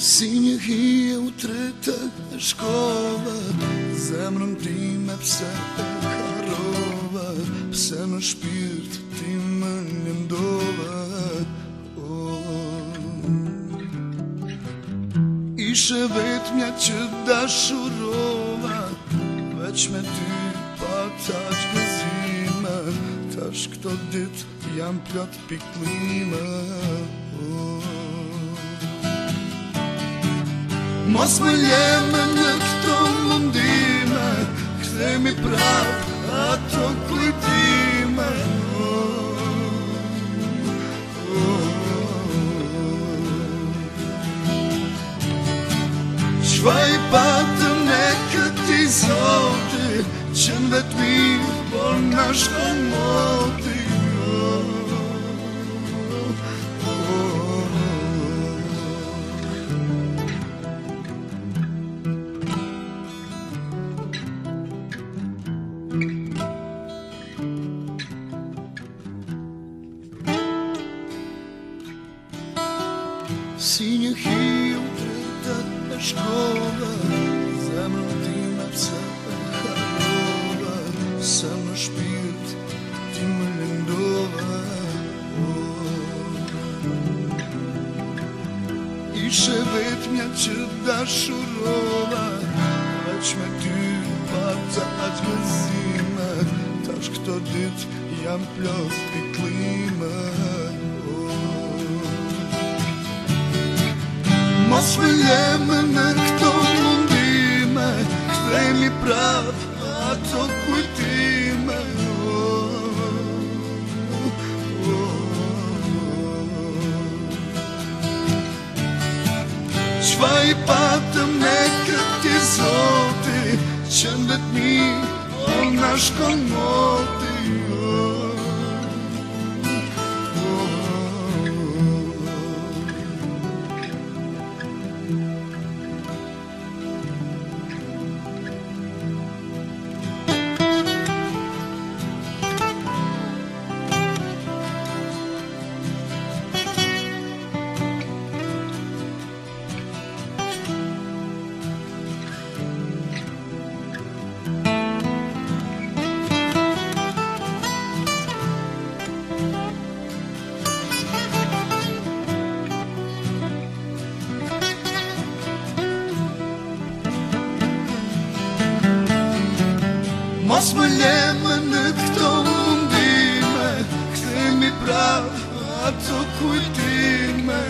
Si një hi u utre te shkolla, zemrën ti me pse e karolla, pse me shpirti ti me një dola, ooo. Ise vet mja qe da me ti pata qe sima, ta shkdo dit jam pjot pjiklima, ooo. Mos me ljeme në këtë mundime, këtë e ato këlitime Shva i bata neka ti zote, qënë vetë mi po nga shkëmote Si një hiu të të të shkove Zemë në ti në pëse Kërëve Se më shpirt Ti më lëndove oh. Ishe vetëmja që da shurove Veç me ty Pata atë gëzime Tash këto dit Jam plot i klima A më ljeme në këto mundime, këtej mi prapë, a kujtime Qva i patëm ne këtë zoti zote, qëndet mi po nashko moti Mos më lemë në këto mundime Këthemi prav ato kujtime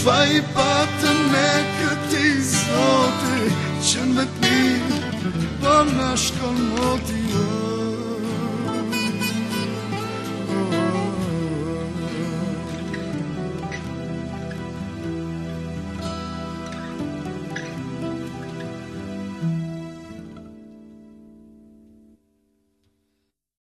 Qva i patën me këti zonë